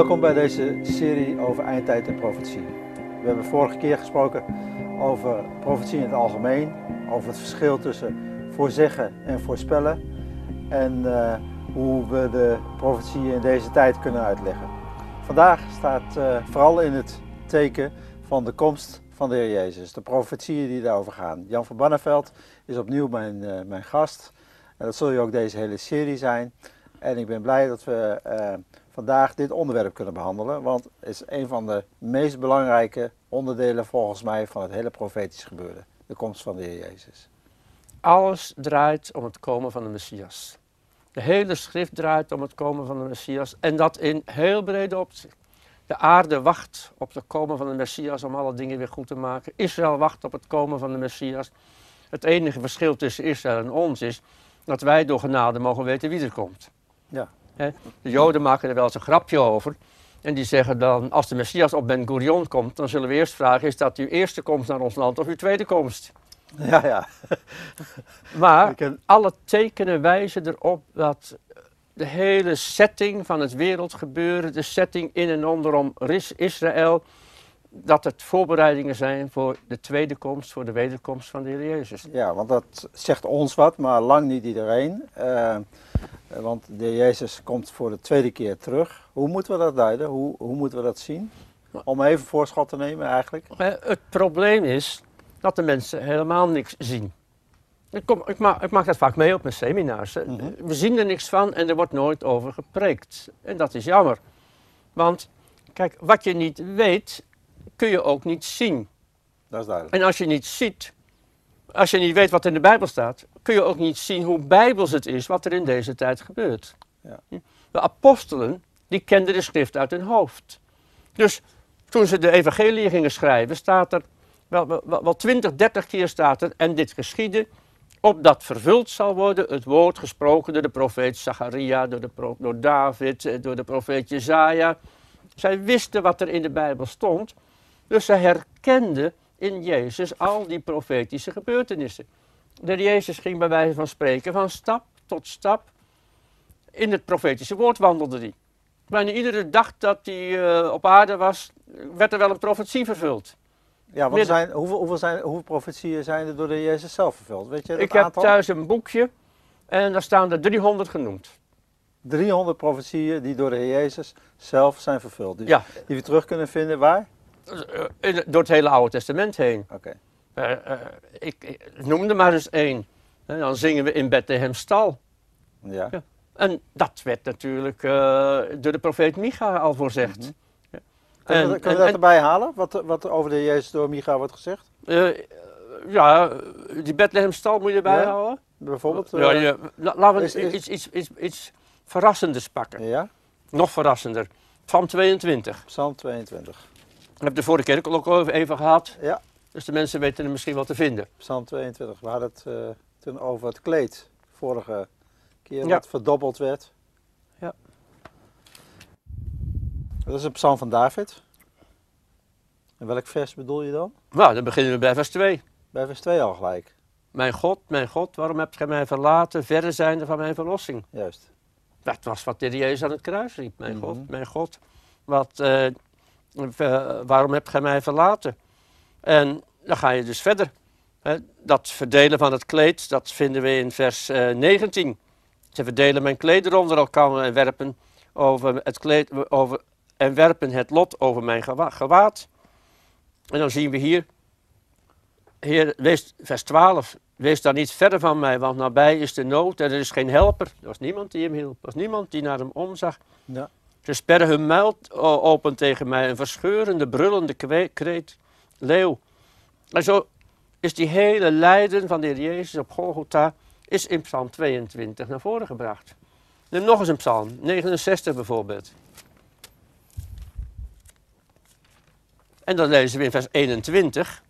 Welkom bij deze serie over eindtijd en profetie. We hebben vorige keer gesproken over profetie in het algemeen, over het verschil tussen voorzeggen en voorspellen en uh, hoe we de profetie in deze tijd kunnen uitleggen. Vandaag staat uh, vooral in het teken van de komst van de Heer Jezus, de profetieën die daarover gaan. Jan van Banneveld is opnieuw mijn, uh, mijn gast en dat zul je ook deze hele serie zijn. En ik ben blij dat we vandaag dit onderwerp kunnen behandelen, want het is een van de meest belangrijke onderdelen volgens mij van het hele profetisch gebeuren, de komst van de Heer Jezus. Alles draait om het komen van de Messias. De hele schrift draait om het komen van de Messias en dat in heel brede opzicht. De aarde wacht op het komen van de Messias om alle dingen weer goed te maken. Israël wacht op het komen van de Messias. Het enige verschil tussen Israël en ons is dat wij door genade mogen weten wie er komt. Ja. De Joden maken er wel eens een grapje over. En die zeggen dan, als de Messias op Ben Gurion komt, dan zullen we eerst vragen, is dat uw eerste komst naar ons land of uw tweede komst? Ja, ja. maar alle tekenen wijzen erop dat de hele setting van het wereldgebeuren, de setting in en onderom Israël, dat het voorbereidingen zijn voor de tweede komst, voor de wederkomst van de Heer Jezus. Ja, want dat zegt ons wat, maar lang niet iedereen. Uh, want de Heer Jezus komt voor de tweede keer terug. Hoe moeten we dat duiden? Hoe, hoe moeten we dat zien? Om even voorschot te nemen eigenlijk. Het probleem is dat de mensen helemaal niks zien. Ik, kom, ik, maak, ik maak dat vaak mee op mijn seminars. Mm -hmm. We zien er niks van en er wordt nooit over gepreekt. En dat is jammer. Want kijk, wat je niet weet, kun je ook niet zien. Dat is duidelijk. En als je niet ziet, als je niet weet wat in de Bijbel staat, kun je ook niet zien hoe bijbels het is wat er in deze tijd gebeurt. Ja. De apostelen, die kenden de schrift uit hun hoofd. Dus toen ze de evangelie gingen schrijven, staat er wel, wel, wel 20, 30 keer staat er, en dit geschiedde, opdat vervuld zal worden het woord gesproken door de profeet Zacharia, door, de, door David, door de profeet Jezaja. Zij wisten wat er in de Bijbel stond, dus ze herkenden in Jezus al die profetische gebeurtenissen. De Jezus ging bij wijze van spreken van stap tot stap in het profetische woord wandelde hij. Bijna iedere dag dat hij uh, op aarde was, werd er wel een profetie vervuld. Ja, want zijn, hoeveel, hoeveel, zijn, hoeveel profetieën zijn er door de Jezus zelf vervuld? Weet je Ik aantal? heb thuis een boekje en daar staan er 300 genoemd. 300 profetieën die door de Heer Jezus zelf zijn vervuld. Dus Ja. Die we terug kunnen vinden waar? Uh, in- door het hele Oude Testament heen. Oké. Eh, eh, ik, ik noem er maar eens één. En dan zingen we in Bethlehem stal. Ja. Ja. En dat werd natuurlijk eh, door de profeet Micha al voorzegd. Mhm. Ja. Kunnen, we, we en- dat en- erbij halen? Wat, wat er over de Jezus door Micha wordt gezegd? Eh, ja, die Bethlehem stal moet je erbij Ja. houden. Bijvoorbeeld? Ja, eh, ja, la- laten we is- is- iets, iets, iets, iets verrassenders pakken. ja? Nog verrassender. Psalm 22. Psalm 22. We hebben de vorige keer ook al even gehad. Ja. Dus de mensen weten er misschien wel te vinden. Psalm 22. We hadden het eh, toen over het kleed. Vorige keer Ja. dat verdobbeld werd. Ja. Dat is een psalm van David. En welk vers bedoel je dan? Nou, dan beginnen we bij vers 2. Bij vers 2 al gelijk. Mijn God, mijn God, waarom hebt gij mij verlaten, verre zijnde van mijn verlossing? Juist. Dat was wat de Jezus aan het kruis riep. Mijn Mhm. God, mijn God, wat, eh, waarom hebt gij mij verlaten? En dan ga je dus verder. Dat verdelen van het kleed, dat vinden we in vers eh, 19. Ze verdelen mijn klederen onder elkaar en werpen, over het kleed, over, en werpen het lot over mijn gewa- gewaad. En dan zien we hier, Heer, vers 12, wees daar niet verder van mij, want nabij is de nood en er is geen helper. Er was niemand die hem hielp, er was niemand die naar hem omzag. Ja. Ze sperren hun muil open tegen mij, een verscheurende, brullende kreet, leeuw. En zo is die hele lijden van de Heer Jezus op Golgotha, is in Psalm 22 naar voren gebracht. Neem nog eens een psalm, 69 bijvoorbeeld. En dan lezen we in vers 21.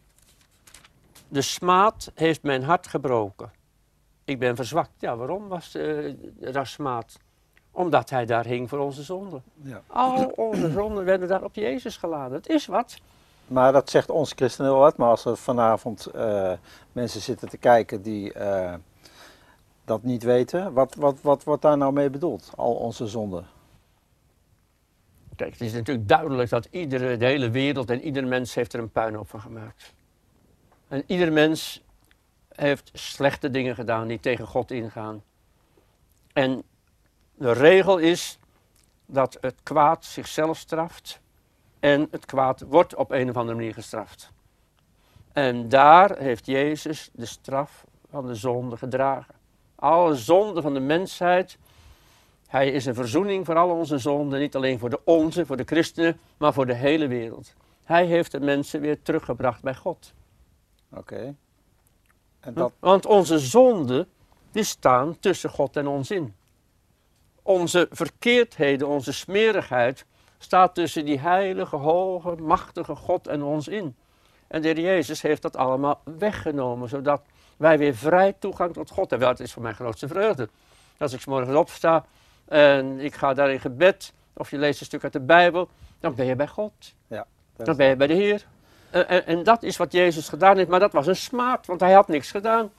De smaad heeft mijn hart gebroken. Ik ben verzwakt. Ja, waarom was uh, dat smaad? Omdat hij daar hing voor onze zonden. Ja. Al onze zonden werden daar op Jezus geladen. Het is wat. Maar dat zegt ons christenen wel wat. Maar als er vanavond eh, mensen zitten te kijken die eh, dat niet weten, wat, wat, wat wordt daar nou mee bedoeld? Al onze zonden. Kijk, het is natuurlijk duidelijk dat iedere, de hele wereld en ieder mens heeft er een puinhoop van gemaakt. En ieder mens heeft slechte dingen gedaan die tegen God ingaan. En de regel is dat het kwaad zichzelf straft en het kwaad wordt op een of andere manier gestraft. En daar heeft Jezus de straf van de zonde gedragen. Alle zonden van de mensheid. Hij is een verzoening voor al onze zonden, niet alleen voor de onze, voor de christenen, maar voor de hele wereld. Hij heeft de mensen weer teruggebracht bij God. Oké. En dat, Want onze zonden, die staan tussen God en ons in. Onze verkeerdheden, onze smerigheid, staat tussen die heilige, hoge, machtige God en ons in. En de Heer Jezus heeft dat allemaal weggenomen, zodat wij weer vrij toegang tot God hebben. Dat is voor mijn grootste vreugde. Als ik s morgens opsta en ik ga daar in gebed, of je leest een stuk uit de Bijbel, dan ben je bij God. dat Dan ben je bij de Heer. En, en, en dat is wat Jezus gedaan heeft, maar dat was een smaad, want hij had niks gedaan.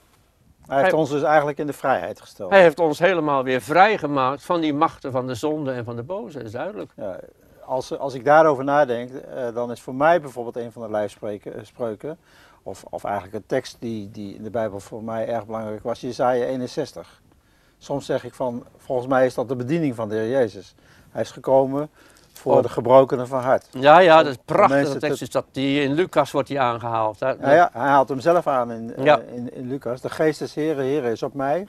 Hij heeft ons dus eigenlijk in de vrijheid gesteld. Hij heeft ons helemaal weer vrijgemaakt van die machten van de zonde en van de boze, dat is duidelijk. Ja, als, als ik daarover nadenk, eh, dan is voor mij bijvoorbeeld een van de lijfspreuken, eh, of, of eigenlijk een tekst die, die in de Bijbel voor mij erg belangrijk was, Jesaja 61. Soms zeg ik van, volgens mij is dat de bediening van de Heer Jezus. Hij is gekomen voor Om- de gebrokenen van hart. Ja, ja, dat is prachtig. Dat tekst te- is dat die in Lucas wordt die aangehaald. hè. Ja, ja, hij haalt hem zelf aan in, eh, Ja. in, in Lucas. De geest des Heren, Heren is op mij,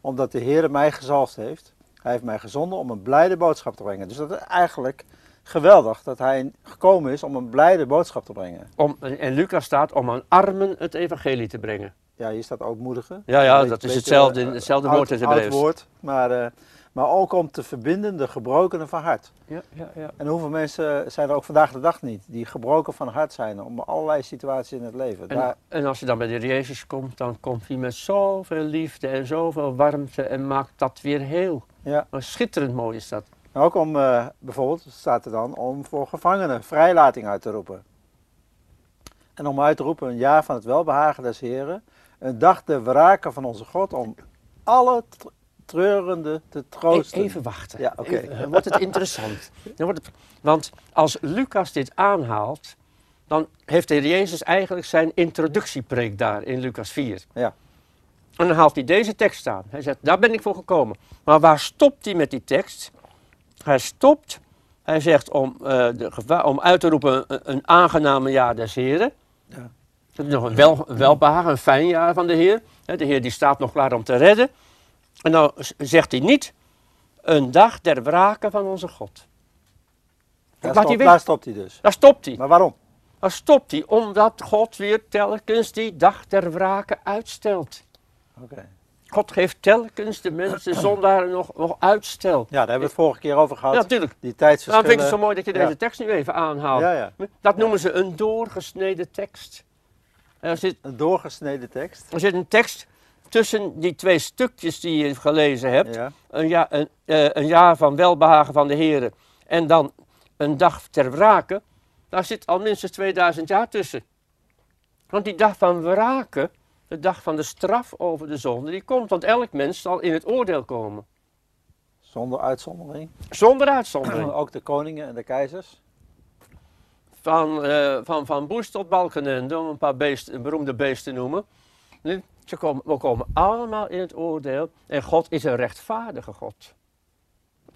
omdat de Heer mij gezalfd heeft. Hij heeft mij gezonden om een blijde boodschap te brengen. Dus dat is eigenlijk geweldig dat hij gekomen is om een blijde boodschap te brengen. Om, en Lucas staat om aan armen het evangelie te brengen. Ja, hier staat ook moedigen. Ja, ja, dat is hetzelfde, eh, hetzelfde woord in het Hebreeuws. woord, maar, eh, maar ook om te verbinden de gebrokenen van hart. Ja, ja, ja. En hoeveel mensen zijn er ook vandaag de dag niet, die gebroken van hart zijn om allerlei situaties in het leven. En, Daar, en als je dan bij de Jezus komt, dan komt hij met zoveel liefde en zoveel warmte en maakt dat weer heel. ja. Maar schitterend mooi is dat. En ook om, eh, bijvoorbeeld, staat er dan, om voor gevangenen vrijlating uit te roepen. En om uit te roepen een jaar van het welbehagen des Heren, een dag de wraken van onze God, om alle tr- treurenden te E- troosten. Even wachten. Ja, oké. Dan wordt het interessant. Dan wordt het, want als Lucas dit aanhaalt, dan heeft de Heer Jezus eigenlijk zijn introductiepreek daar in Lucas 4. Ja. En dan haalt hij deze tekst aan. Hij zegt, daar ben ik voor gekomen. Maar waar stopt hij met die tekst? Hij stopt, hij zegt om, eh, de om uit te roepen een, een aangename jaar des Heren. Ja. Dat is nog een, wel, een welbehagen, een fijn jaar van de Heer. De Heer die staat nog klaar om te redden. En dan z- zegt hij niet, een dag der wraken van onze God. Daar, hij stopt, weg. daar stopt hij dus. Daar stopt hij. Maar waarom? Daar stopt hij, omdat God weer telkens die dag der wraken uitstelt. Oké. God geeft telkens de mensen zondaren nog, nog uitstel. Ja, daar hebben we het vorige keer over gehad. Ja, natuurlijk. Die Dan tijdsverschillen. vind ik het zo mooi dat je deze Ja. tekst nu even aanhaalt. Ja, ja. Dat noemen ze een doorgesneden tekst. Er zit, Een doorgesneden tekst. er zit een tekst tussen die twee stukjes die je gelezen hebt. Ja. Een, ja, een, eh, een jaar van welbehagen van de Heer en dan een dag ter wrake. Daar zit al minstens 2000 jaar tussen. Want die dag van wraken, de dag van de straf over de zonde, die komt. Want elk mens zal in het oordeel komen. Zonder uitzondering. Zonder uitzondering. Ook de koningen en de keizers. Van, eh, van, van Bush tot Balkenende, om een paar beesten, beroemde beesten te noemen. Ze komen, we komen allemaal in het oordeel. En God is een rechtvaardige God.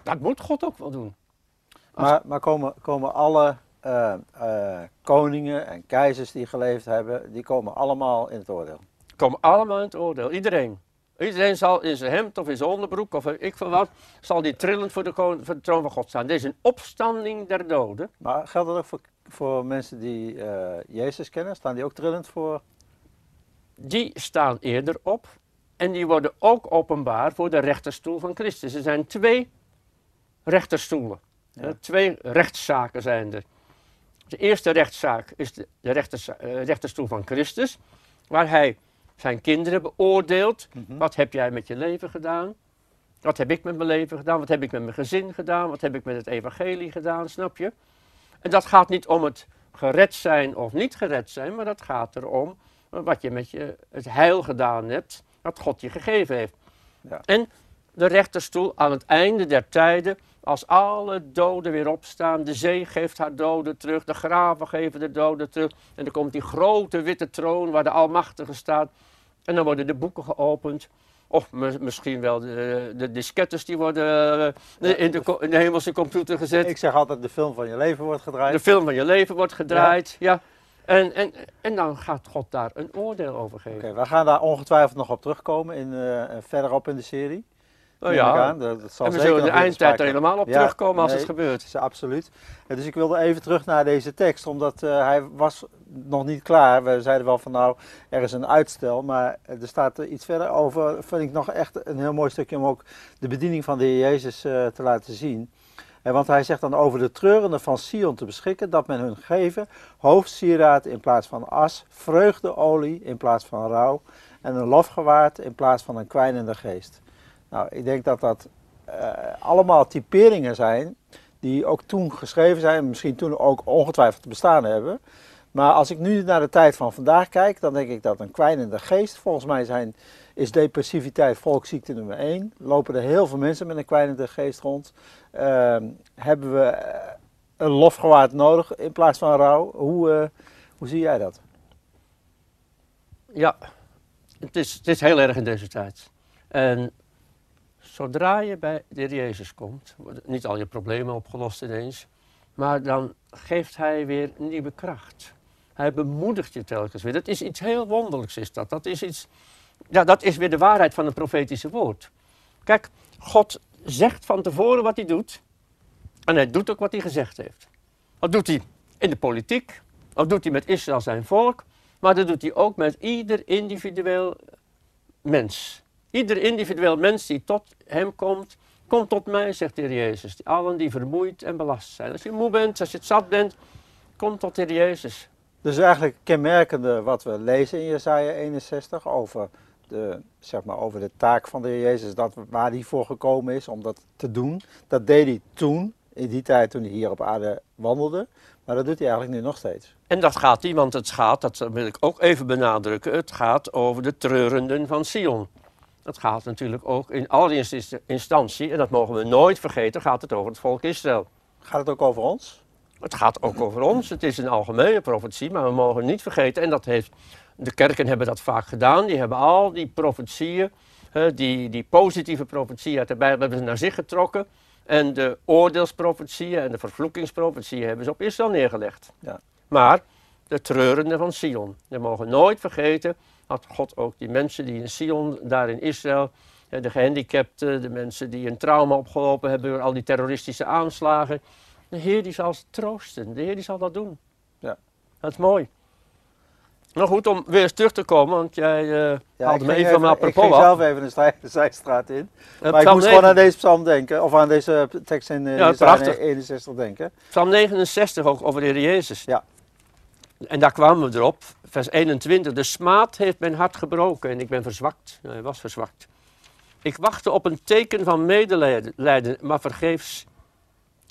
Dat moet God ook wel doen. Maar, maar komen, komen alle eh, eh, koningen en keizers die geleefd hebben, die komen allemaal in het oordeel. Komen allemaal in het oordeel. Iedereen. Iedereen zal in zijn hemd of in zijn onderbroek of ik veel wat, zal die trillend voor de, koning- voor de troon van God staan. Dit is een opstanding der doden. Maar geldt dat ook voor, voor mensen die eh, Jezus kennen? Staan die ook trillend voor? Die staan eerder op. En die worden ook openbaar voor de rechterstoel van Christus. Er zijn twee rechterstoelen. Ja. Eh, Twee rechtszaken zijn er. De eerste rechtszaak is de, eh, rechterstoel van Christus, waar hij zijn kinderen beoordeelt. Mhm. Wat heb jij met je leven gedaan? Wat heb ik met mijn leven gedaan? Wat heb ik met mijn gezin gedaan? Wat heb ik met het evangelie gedaan? Snap je? En dat gaat niet om het gered zijn of niet gered zijn, maar dat gaat erom wat je met je, het heil gedaan hebt, wat God je gegeven heeft. Ja. En de rechterstoel aan het einde der tijden, als alle doden weer opstaan, de zee geeft haar doden terug, de graven geven de doden terug. En dan komt die grote witte troon waar de Almachtige staat. En dan worden de boeken geopend. Of misschien wel de, de diskettes die worden uh, in, de, in, de, hemelse computer gezet. Ik zeg altijd, de film van je leven wordt gedraaid. De film van je leven wordt gedraaid, ja. En, en, en dan gaat God daar een oordeel over geven. Oké, we gaan daar ongetwijfeld nog op terugkomen, in, uh, verderop in de serie. Oh ja, dat, zal en we zullen de eindtijd er helemaal op terugkomen als het gebeurt. Is absoluut. dus ik wilde even terug naar deze tekst, omdat uh, hij was nog niet klaar. We zeiden wel van nou, er is een uitstel, maar er staat er iets verder over. Vind ik nog echt een heel mooi stukje om ook de bediening van de Heer Jezus uh, te laten zien. Want hij zegt dan over de treurenden van Sion te beschikken, dat men hun geven hoofdsieraad in plaats van as, vreugdeolie in plaats van rouw en een lofgewaard in plaats van een kwijnende geest. Nou, ik denk dat dat uh, allemaal typeringen zijn die ook toen geschreven zijn, misschien toen ook ongetwijfeld bestaan hebben. Maar als ik nu naar de tijd van vandaag kijk, dan denk ik dat een kwijnende geest, volgens mij zijn, is depressiviteit volksziekte nummer 1. Lopen er heel veel mensen met een kwijnende geest rond. Uh, hebben we eh, een lofgewaard nodig in plaats van rouw? Hoe, uh, hoe zie jij dat? Ja, het is, het is heel erg in deze tijd. En zodra je bij de heer Jezus komt, worden niet al je problemen opgelost ineens, maar dan geeft hij weer nieuwe kracht. Hij bemoedigt je telkens weer. Dat is iets heel wonderlijks is dat. Dat is iets, ja, dat is weer de waarheid van het profetische woord. Kijk, God zegt van tevoren wat hij doet en hij doet ook wat hij gezegd heeft. Dat doet hij in de politiek, dat doet hij met Israël zijn volk, maar dat doet hij ook met ieder individueel mens. Ieder individueel mens die tot hem komt, komt tot mij, zegt de Heer Jezus. Allen die vermoeid en belast zijn. Als je moe bent, als je het zat bent, kom tot de Heer Jezus. Dus eigenlijk kenmerkende wat we lezen in Jesaja 61 over de, zeg maar, over de taak van de Heer Jezus, dat, waar hij voor gekomen is om dat te doen. Dat deed hij toen, in die tijd toen hij hier op aarde wandelde. Maar dat doet hij eigenlijk nu nog steeds. En dat gaat want het gaat, dat wil ik ook even benadrukken, het gaat over de treurenden van Sion. Het gaat natuurlijk ook in allereerste instantie, en dat mogen we nooit vergeten, gaat het over het volk Israël. Gaat het ook over ons? Het gaat ook over ons. Het is een algemene profetie, maar we mogen niet vergeten, en dat heeft, de kerken hebben dat vaak gedaan, die hebben al die profetieën, die, die positieve profetieën uit de Bijbel hebben ze naar zich getrokken. En de oordeelsprofetieën en de vervloekingsprofetieën hebben ze op Israël neergelegd. Ja. Maar de treurende van Sion, we mogen nooit vergeten had God ook die mensen die in Sion, daar in Israël, de gehandicapten, de mensen die een trauma opgelopen hebben door al die terroristische aanslagen. De Heer die zal ze troosten, de Heer die zal dat doen. Ja. Dat is mooi. Nou goed, om weer eens terug te komen, want jij uh, ja, haalde me even van apropos Ik ging zelf even de zijstraat in. Uh, maar ik moest gewoon aan deze psalm denken, of aan deze tekst in uh, ja, 61 denken. Psalm 69 ook over de Heer Jezus. Ja. En daar kwamen we erop, vers 21. De smaad heeft mijn hart gebroken en ik ben verzwakt. hij was verzwakt. Ik wachtte op een teken van medelijden, maar vergeefs.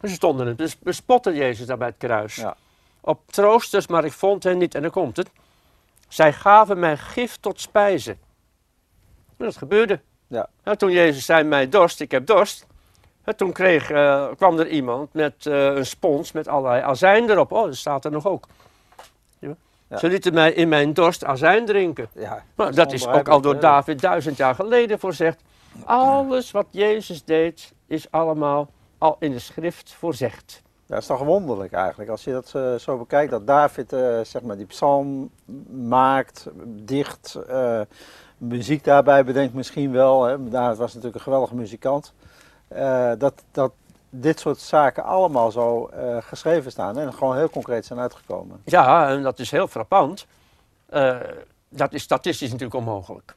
Ze stonden het, dus bespotten Jezus daar bij het kruis. Ja. Op troosters, maar ik vond hen niet. En dan komt het. Zij gaven mij gif tot spijze. En dat gebeurde. Ja. En toen Jezus zei, mij dorst, ik heb dorst. En toen kreeg, uh, kwam er iemand met uh, een spons met allerlei azijn erop. Oh, dat staat er nog ook. Ze lieten mij in mijn dorst azijn drinken. Ja, dat, dat is ook al door David duizend jaar geleden voorzegd. Alles wat Jezus deed, is allemaal al in de schrift voorzegd. Ja, dat is toch wonderlijk eigenlijk, als je dat uh, zo bekijkt, dat David uh, zeg maar die psalm maakt, dicht, uh, muziek daarbij bedenkt misschien wel. Hè. David was natuurlijk een geweldige muzikant. dat, dat dit soort zaken allemaal zo geschreven staan en gewoon heel concreet zijn uitgekomen. Ja, en dat is heel frappant. Dat is statistisch natuurlijk onmogelijk.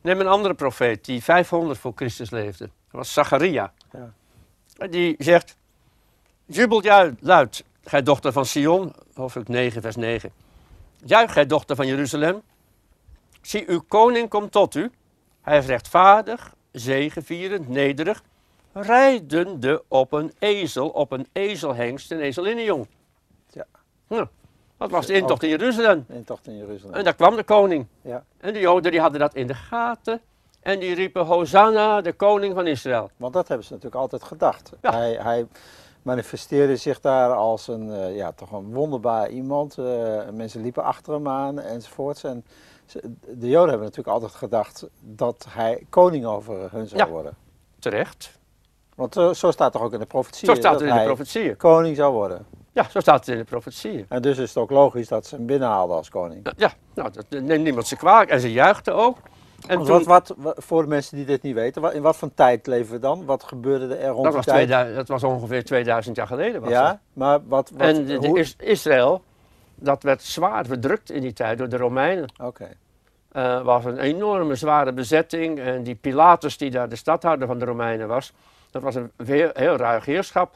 Neem een andere profeet die 500 voor Christus leefde. Dat was Zacharia. Ja. Die zegt, jubelt juist luid, gij dochter van Sion, hoofdstuk 9, vers 9. Juich, gij dochter van Jeruzalem. Zie, uw koning komt tot u. Hij is rechtvaardig, zegevierend, nederig rijdende op een ezel, op een ezelhengst, een ezelinnenjong. Ja. Nou, dat was de intocht in Jeruzalem. intocht in Jeruzalem. En daar kwam de koning. Ja. En de Joden die hadden dat in de gaten. En die riepen Hosanna, de koning van Israël. Want dat hebben ze natuurlijk altijd gedacht. Ja. Hij, hij manifesteerde zich daar als een, eh, ja, toch een wonderbaar iemand. Eh, mensen liepen achter hem aan enzovoorts. En ze- de Joden hebben natuurlijk altijd gedacht dat hij koning over hun zou Ja. worden. Terecht. Want eh, zo staat toch ook in de profetie Zo staat het in de hij profetieën. koning zou worden. Ja, zo staat het in de profetieën. En dus is het ook logisch dat ze hem binnenhaalden als koning. Ja, nou, dat neemt niemand ze kwalijk. En ze juichten ook. En toen, wat, wat, wa- voor de mensen die dit niet weten, in wat voor tijd leven we dan? Wat gebeurde er rond dat, die was tijd? 2000, dat was ongeveer 2000 jaar geleden. Was dat. ja, maar wat... wat En de, de Israël, dat werd zwaar verdrukt in die tijd door de Romeinen. Oké, Er was een enorme zware bezetting. En die Pilatus, die daar de stadhouder van de Romeinen was, dat was een heel, heel ruig heerschap.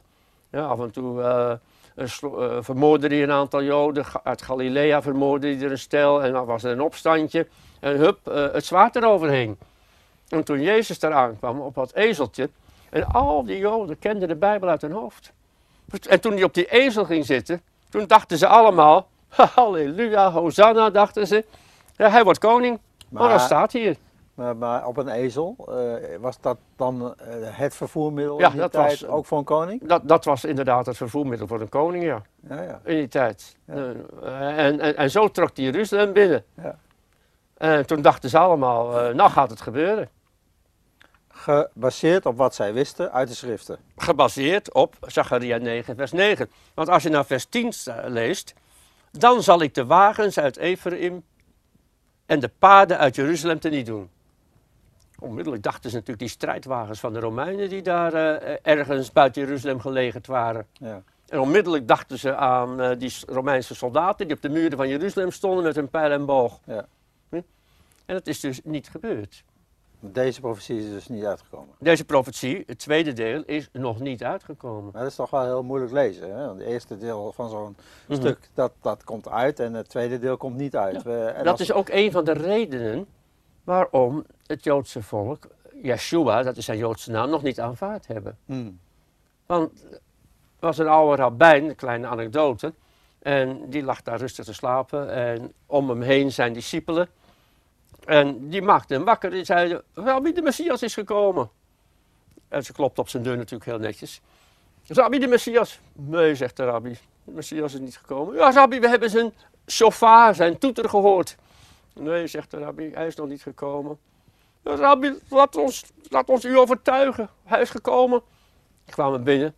Ja, af en toe eh, een slo- eh, vermoordde hij een aantal Joden. Uit Galilea vermoordde hij er een stel. En dan was er een opstandje. En hup, eh, het zwaard eroverheen. En toen Jezus daar aankwam op dat ezeltje. En al die Joden kenden de Bijbel uit hun hoofd. En toen hij op die ezel ging zitten, toen dachten ze allemaal, halleluja, hosanna, dachten ze. Ja, hij wordt koning. Maar, dat staat hier. Maar, maar op een ezel, eh, was dat dan eh, het vervoermiddel Ja, in die dat tijd was- ook voor een koning? Dat, dat was inderdaad het vervoermiddel voor een koning, ja. Ja, ja. In die tijd. En, en zo trok hij Jeruzalem binnen. En toen dachten ze allemaal, eh, nou gaat het gebeuren. Gebaseerd op wat zij wisten uit de schriften. Gebaseerd op Zacharia 9, vers 9. Want als je naar vers 10 sta- leest, dan zal ik de wagens uit Ephraim en de paarden uit Jeruzalem teniet doen. Onmiddellijk dachten ze natuurlijk die strijdwagens van de Romeinen die daar eh, ergens buiten Jeruzalem gelegerd waren. Ja. En onmiddellijk dachten ze aan eh, die Romeinse soldaten die op de muren van Jeruzalem stonden met hun pijl en boog. Ja. En dat is dus niet gebeurd. Deze profetie is dus niet uitgekomen. Deze profetie, het tweede deel, is nog niet uitgekomen. Maar dat is toch wel heel moeilijk lezen. Hè? Want het eerste deel van zo'n Mhm. stuk, dat, dat komt uit en het tweede deel komt niet uit. Ja. We- en Dat als- is ook een van de redenen waarom het Joodse volk Yeshua, dat is zijn Joodse naam, nog niet aanvaard hebben. Hmm. Want er was een oude rabbijn, een kleine anekdote, en die lag daar rustig te slapen en om hem heen zijn discipelen. En die maakten hem wakker en zeiden, Rabbi, de Messias is gekomen. En ze klopt op zijn deur natuurlijk heel netjes. Rabbi, de Messias? Nee, zegt de rabbi, de Messias is niet gekomen. Ja, rabbi, we hebben zijn shofar, zijn toeter gehoord. Nee, zegt de rabbi, hij is nog niet gekomen. Rabbi, laat ons, laat ons u overtuigen, hij is gekomen. Die kwamen binnen.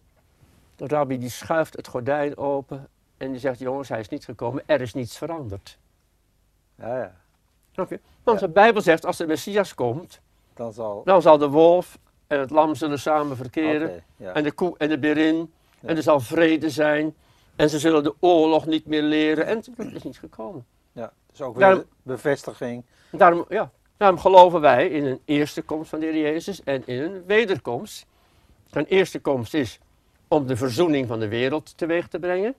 De rabbi die schuift het gordijn open en die zegt, jongens, hij is niet gekomen, er is niets veranderd. Ja, ja. Snap je? Want Ja. de Bijbel zegt, als de Messias komt, Dan zal... dan zal de wolf en het lam zullen samen verkeren. Ja. En de koe en de berin. Ja. En er zal vrede zijn. En ze zullen de oorlog niet meer leren. En dat is niet gekomen. ja. Dus ook weer Daarom- bevestiging. Daarom, ja, daarom geloven wij in een eerste komst van de Heer Jezus en in een wederkomst. Een eerste komst is om de verzoening van de wereld teweeg te brengen.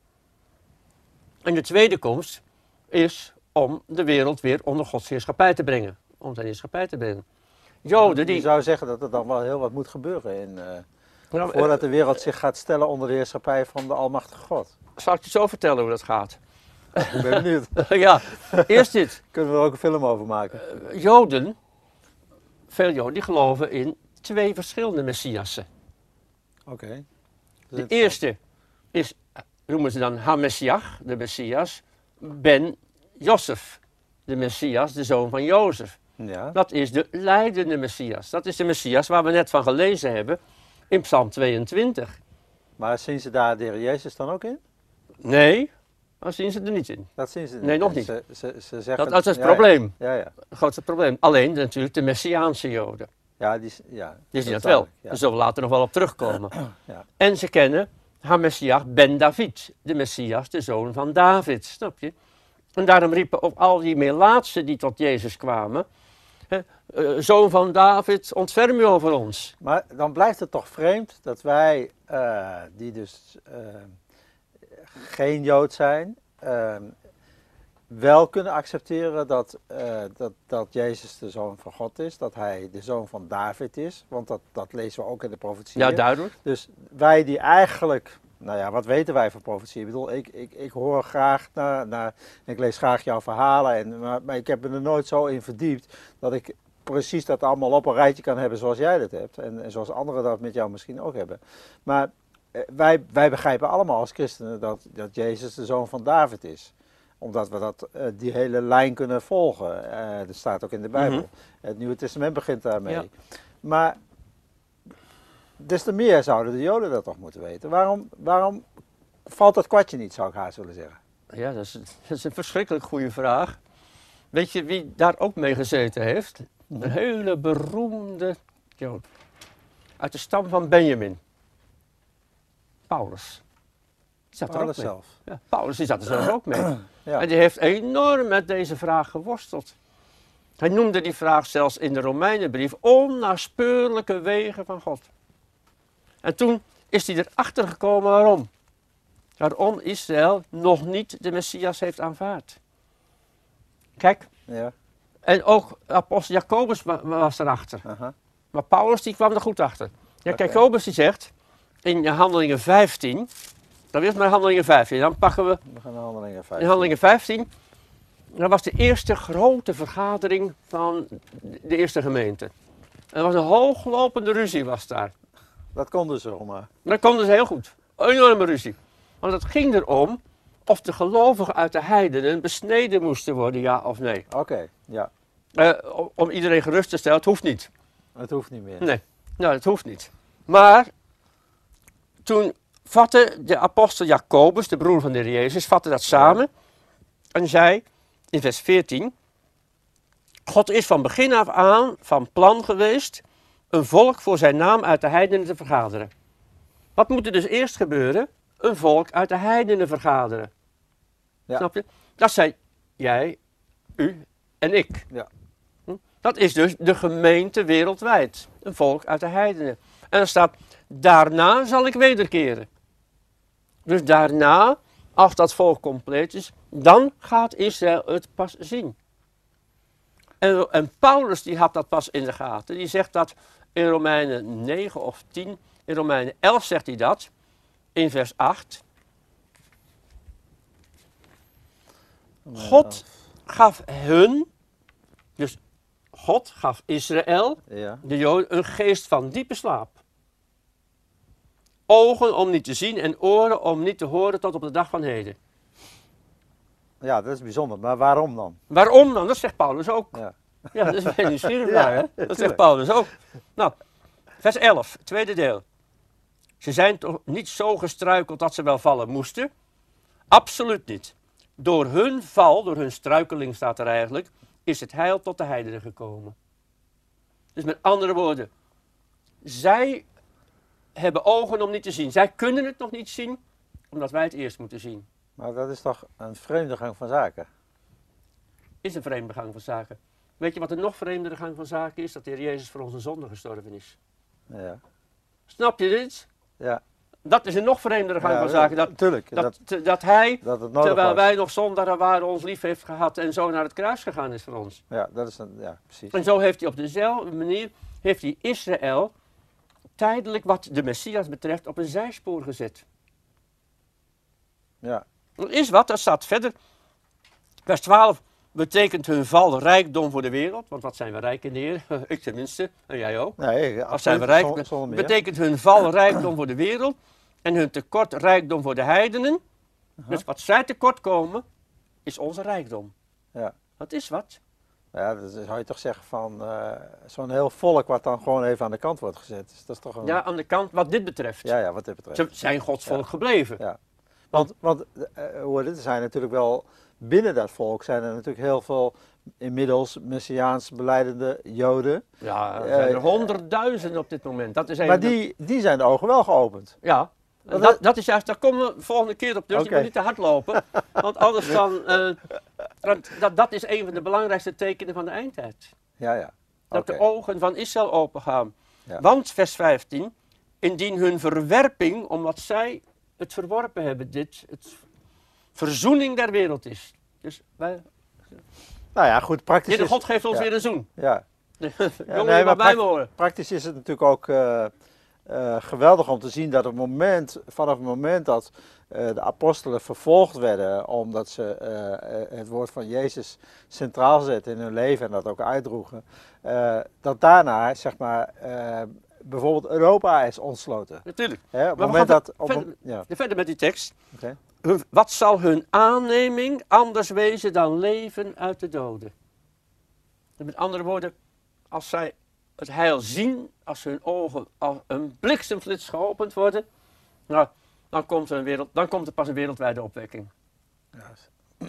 En de tweede komst is om de wereld weer onder Gods heerschappij te brengen. Om zijn heerschappij te brengen. Joden Je die... zou zeggen dat er dan wel heel wat moet gebeuren in, eh, Nou, eh, voordat de wereld zich gaat stellen onder de heerschappij van de Almachtige God. zal ik je zo vertellen hoe dat gaat? Ik ben benieuwd. ja, eerst dit. Kunnen we er ook een film over maken? Joden, veel Joden, die geloven in twee verschillende messiassen. Oké. De eerste is, noemen ze dan HaMessiach, de Messias, Ben Joseph, de Messias, de zoon van Jozef. Ja. Dat is de leidende Messias. Dat is de Messias waar we net van gelezen hebben in Psalm 22. Maar zien ze daar de Heer Jezus dan ook in? Nee, daar zien ze er niet in. Dat zien ze Nee, nog niet. Ze, ze, ze zeggen, Dat, dat is het ja, probleem, Ja, ja. het grootste probleem. Alleen natuurlijk de Messiaanse Joden. Ja, die, is- ja, Die zien dat wel. Daar zullen we later nog wel op terugkomen. Ja. En ze kennen HaMessiach ben David, de Messias, de zoon van David, snap je? En daarom riepen ook al die melaatsen die tot Jezus kwamen, hè, eh, zoon van David, ontferm u over ons. Maar dan blijft het toch vreemd dat wij, eh, die dus eh, geen Jood zijn, wel kunnen accepteren dat, dat, dat Jezus de zoon van God is, dat hij de zoon van David is, want dat, dat lezen we ook in de profetie. Ja, duidelijk. Dus wij die eigenlijk, nou ja, wat weten wij van profetie? Ik bedoel, ik, ik, ik hoor graag naar, naar, ik lees graag jouw verhalen, en, maar, maar ik heb me er nooit zo in verdiept dat ik precies dat allemaal op een rijtje kan hebben zoals jij dat hebt. En, en zoals anderen dat met jou misschien ook hebben. Maar eh, wij, wij begrijpen allemaal als christenen dat, dat Jezus de zoon van David is omdat we dat, eh, die hele lijn kunnen volgen. Eh, dat staat ook in de Bijbel. Mhm. Het Nieuwe Testament begint daarmee. Ja. Maar des te meer zouden de Joden dat toch moeten weten. Waarom, waarom valt dat kwartje niet, zou ik haast willen zeggen? Ja, dat is, dat is een verschrikkelijk goede vraag. Weet je wie daar ook mee gezeten heeft? Een hele beroemde Jood. Uit de stam van Benjamin. Paulus. Die zat er ook Paulus mee. zelf. Ja, Paulus die zat er zelf ook mee. Ja. En die heeft enorm met deze vraag geworsteld. Hij noemde die vraag zelfs in de Romeinenbrief onnaspeurlijke wegen van God. En toen is hij erachter gekomen waarom. Waarom Israël nog niet de Messias heeft aanvaard. Kijk, Ja, en ook apostel Jacobus wa- was erachter. aha. Maar Paulus die kwam er goed achter. Ja, Oké. Jacobus die zegt in Handelingen 15, dan is maar Handelingen 15, dan pakken we We gaan naar handelingen 5. in Handelingen 15, dat was de eerste grote vergadering van de eerste gemeente. En er was een hooglopende ruzie was daar. Dat konden ze maar. Dat kwam dus heel goed. Een enorme ruzie. Want het ging erom of de gelovigen uit de heidenen besneden moesten worden, ja of nee. Oké, ja. Eh, om- iedereen gerust te stellen, het hoeft niet. Het hoeft niet meer. Nee, nou, dat hoeft niet. Maar toen vatte de apostel Jacobus, de broer van de Jezus, vatte dat samen en zei in vers 14: God is van begin af aan van plan geweest een volk voor zijn naam uit de heidenen te vergaderen. Wat moet er dus eerst gebeuren? Een volk uit de heidenen vergaderen. Ja. Snap je? Dat zijn jij, u en ik. Ja. Hm? Dat is dus de gemeente wereldwijd. Een volk uit de heidenen. En er staat, daarna zal ik wederkeren. Dus daarna, als dat volk compleet is, dan gaat Israël het pas zien. En, en Paulus die had dat pas in de gaten. Die zegt dat in Romeinen 9 of 10, in Romeinen 11 zegt hij dat, in vers 8. God gaf hun, dus God gaf Israël, Ja, de Joden, een geest van diepe slaap. Ogen om niet te zien en oren om niet te horen tot op de dag van heden. Ja, dat is bijzonder. Maar waarom dan? Waarom dan? Dat zegt Paulus ook. Ja. Ja, dat is een nieuwsgierig naar, hè? Dat tuurlijk. zegt Paulus ook. Nou, vers 11, tweede deel. Ze zijn toch niet zo gestruikeld dat ze wel vallen moesten? Absoluut niet. Door hun val, door hun struikeling staat er eigenlijk, is het heil tot de heidenen gekomen. Dus met andere woorden, zij hebben ogen om niet te zien. Zij kunnen het nog niet zien, omdat wij het eerst moeten zien. Maar dat is toch een vreemde gang van zaken? Is een vreemde gang van zaken. Weet je wat een nog vreemdere gang van zaken is? Dat de Heer Jezus voor onze zonde gestorven is. Ja. Snap je dit? Ja. Dat is een nog vreemdere gang Ja, van zaken. Dat, Tuurlijk. Dat, dat, dat hij, dat het nodig terwijl was. wij nog zondaren waren, ons lief heeft gehad en zo naar het kruis gegaan is voor ons. Ja, dat is een, ja, precies. En zo heeft hij op dezelfde manier, heeft hij Israël tijdelijk wat de Messias betreft op een zijspoor gezet. Ja, Er is wat, dat staat verder. Vers 12 betekent hun val rijkdom voor de wereld. Want wat zijn we rijk in de Heer? Ik tenminste, en jij ook. nee, Als zijn we rijk, zon- betekent hun val rijkdom voor de wereld en hun tekort rijkdom voor de heidenen. Dus wat zij tekort komen, is onze rijkdom. Ja. Dat is wat. Ja, dat zou je toch zeggen van eh, zo'n heel volk wat dan gewoon even aan de kant wordt gezet. Dus dat is toch een... Ja, aan de kant wat dit betreft. ja, ja, wat dit betreft. Ze zijn Gods volk gebleven. Ja. Want, want eh, het, er zijn natuurlijk wel binnen dat volk zijn er natuurlijk heel veel inmiddels messiaans beleidende joden. Ja, er Eh, zijn er honderdduizenden op dit moment. Dat is Maar die, die zijn de ogen wel geopend. Ja, en dat, dat- is juist, daar komen we volgende keer op. Dus je Oké. moet niet te hard lopen. want anders dan, eh, want dat, dat is een van de belangrijkste tekenen van de eindtijd. Ja, ja. Dat de ogen van Israël opengaan. Ja. Want, vers 15, indien hun verwerping, omdat zij het verworpen hebben, dit het verzoening der wereld is. Dus wij, Nou ja, goed, praktisch God geeft ons ja. weer een zoen. Ja, Jongen, nee, nee, maar bij pract- me horen. praktisch is het natuurlijk ook, eh, eh, geweldig om te zien dat het moment, vanaf het moment dat eh, de apostelen vervolgd werden, omdat ze het woord van Jezus centraal zetten in hun leven en dat ook uitdroegen, dat daarna, zeg maar, bijvoorbeeld Europa is ontsloten. Natuurlijk. Hè, op Maar moment gaan dat. Op, verder- ja, Verder met die tekst. Wat zal hun aanneming anders wezen dan leven uit de doden? Dus Met andere woorden, als zij het heil zien, als hun ogen als een bliksemflits geopend worden, nou, dan, komt er een wereld, dan komt er pas een wereldwijde opwekking.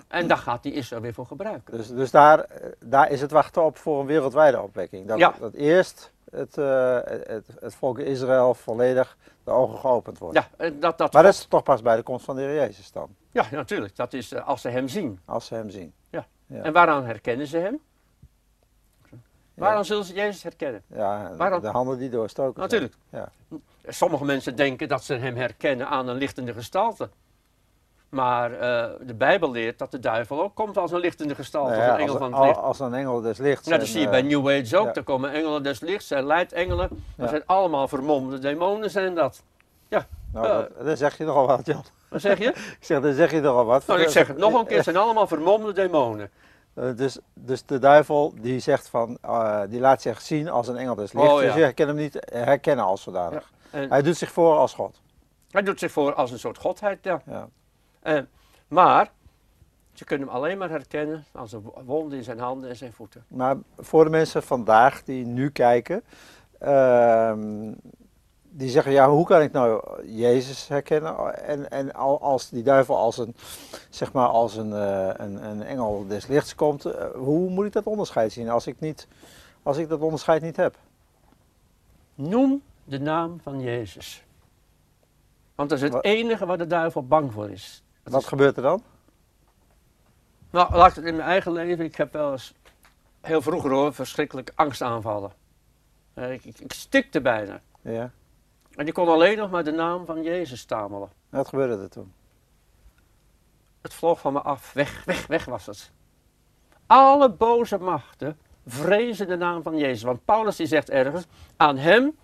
En daar gaat die Israël weer voor gebruiken. Dus, dus daar, eh, daar is het wachten op voor een wereldwijde opwekking. Dat, Ja. dat eerst het, eh, het, het volk Israël volledig de ogen geopend wordt. Ja, en dat, dat, Maar dat is toch pas bij de komst van de Heer Jezus dan, ja, natuurlijk. Dat is eh, als ze hem zien. als ze hem zien. Ja. En waaraan herkennen ze hem? Waaraan zullen ze Jezus herkennen? Ja, Waarom? de handen die doorstoken. Natuurlijk. Ja. Sommige mensen denken dat ze hem herkennen aan een lichtende gestalte. Maar eh, de Bijbel leert dat de duivel ook komt als een lichtende gestalte, Nou als ja, een engel als, van het licht. als een engel des lichts. Ja, dat en, zie je eh, bij New Age ook. ja. Daar komen engelen des lichts, zijn leidengelen. Dat Ja. zijn allemaal vermomde demonen zijn dat. Nou, eh, dat, dan zeg je nogal wat, Jan. Wat zeg je? Ik zeg, dan zeg je nogal wat. nou, ik zeg het nog een keer, het zijn allemaal vermomde demonen. Eh, dus, dus de duivel die zegt van, eh, die laat zich zien als een engel des lichts. Oh, ja. Dus je herkent hem niet herkennen als zodanig. En Hij doet zich voor als God. hij doet zich voor als een soort godheid, ja. Eh, maar ze kunnen hem alleen maar herkennen als een wond in zijn handen en zijn voeten. Maar voor de mensen vandaag die nu kijken, ehm, die zeggen, ja, hoe kan ik nou Jezus herkennen? En, en al- als die duivel als een, zeg maar, als een, eh, een, een engel des lichts komt, eh, hoe moet ik dat onderscheid zien als ik, niet, als ik dat onderscheid niet heb? Noem de naam van Jezus. Want dat is het Wat- enige waar de duivel bang voor is. Wat is- gebeurt er dan? nou, laat ik het in mijn eigen leven. Ik heb wel eens heel vroeger hoor, verschrikkelijk angstaanvallen. Eh, ik, ik, ik stikte bijna. Ja. En ik kon alleen nog maar de naam van Jezus stamelen. Wat gebeurde er toen? Het vloog van me af. Weg, weg, weg was het. Alle boze machten vrezen de naam van Jezus. Want Paulus die zegt ergens, aan hem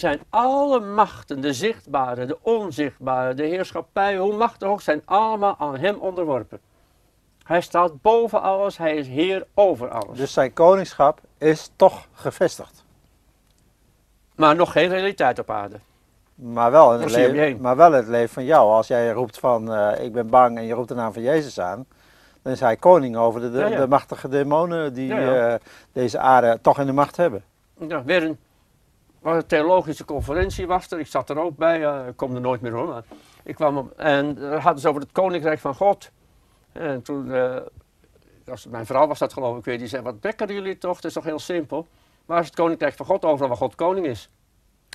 zijn alle machten, de zichtbare, de onzichtbare, de heerschappij, hoe machtig ook, zijn allemaal aan hem onderworpen. Hij staat boven alles, hij is heer over alles. Dus zijn koningschap is toch gevestigd. Maar nog geen realiteit op aarde. Maar wel, in het leven, maar wel in het leven van jou. Als jij roept van eh, ik ben bang en je roept de naam van Jezus aan, dan is hij koning over de, de, Ja, ja. de machtige demonen die Ja, eh, deze aarde toch in de macht hebben. Ja, weer een, was een theologische conferentie was er. Ik zat er ook bij. eh, ik kom er nooit meer. Maar ik kwam op, en daar hadden ze over het koninkrijk van God. En toen, eh, was, mijn vrouw was dat geloof ik weer, die zei, wat bekkeren jullie toch? Het is toch heel simpel. Waar is het koninkrijk van God overal waar God koning is?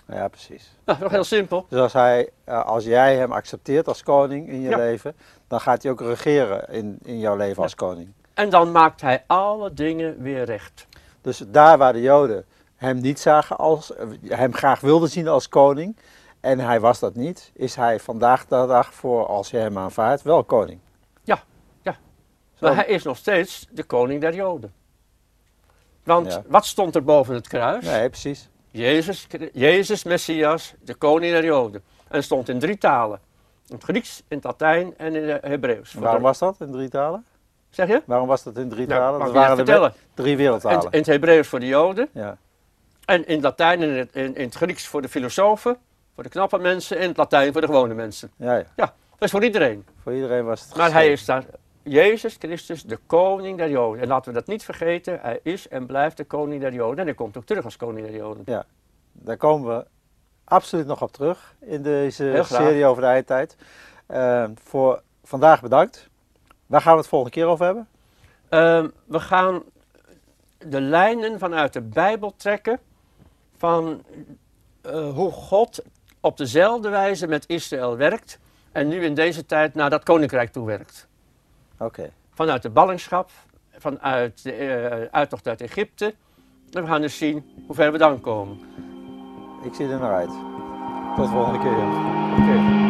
Ja, precies. Nou, toch heel simpel. Dus als, hij, eh, als jij hem accepteert als koning in je Ja. leven, dan gaat hij ook regeren in, in jouw leven Ja. als koning. En dan maakt hij alle dingen weer recht. Dus daar waar de Joden hem niet zagen als, eh, hem graag wilden zien als koning, en hij was dat niet, is hij vandaag de dag voor, als je hem aanvaardt, wel koning. Ja, ja. Zo. Maar hij is nog steeds de koning der Joden. Want Ja. wat stond er boven het kruis? Nee, precies. Jezus, Jezus Messias, de koning der Joden. En stond in drie talen. In het Grieks, in het Latijn en in het Hebreeuws. Waarom was dat in drie talen? Zeg je? Waarom was dat in drie Nou, talen? mag Dat waren de drie In, wereldtalen. het- in het Hebreeuws voor de Joden. Ja. En in het Latijn en in het, in, in het Grieks voor de filosofen. Voor de knappe mensen. En in het Latijn voor de gewone mensen. Ja, ja, Dat is voor iedereen. voor iedereen was het Maar hij is daar, Jezus Christus, de koning der Joden. En laten we dat niet vergeten. Hij is en blijft de koning der Joden. En hij komt ook terug als koning der Joden. Daar komen we absoluut nog op terug in deze serie over de eindtijd. Eh, voor vandaag bedankt. Waar gaan we het volgende keer over hebben? Ehm, we gaan de lijnen vanuit de Bijbel trekken van eh, hoe God op dezelfde wijze met Israël werkt en nu in deze tijd naar dat koninkrijk toe werkt. Oké. Vanuit de ballingschap, vanuit de eh, uittocht uit Egypte. En we gaan dus zien hoe ver we dan komen. Ik zie er naar uit. Tot de volgende keer. Oké.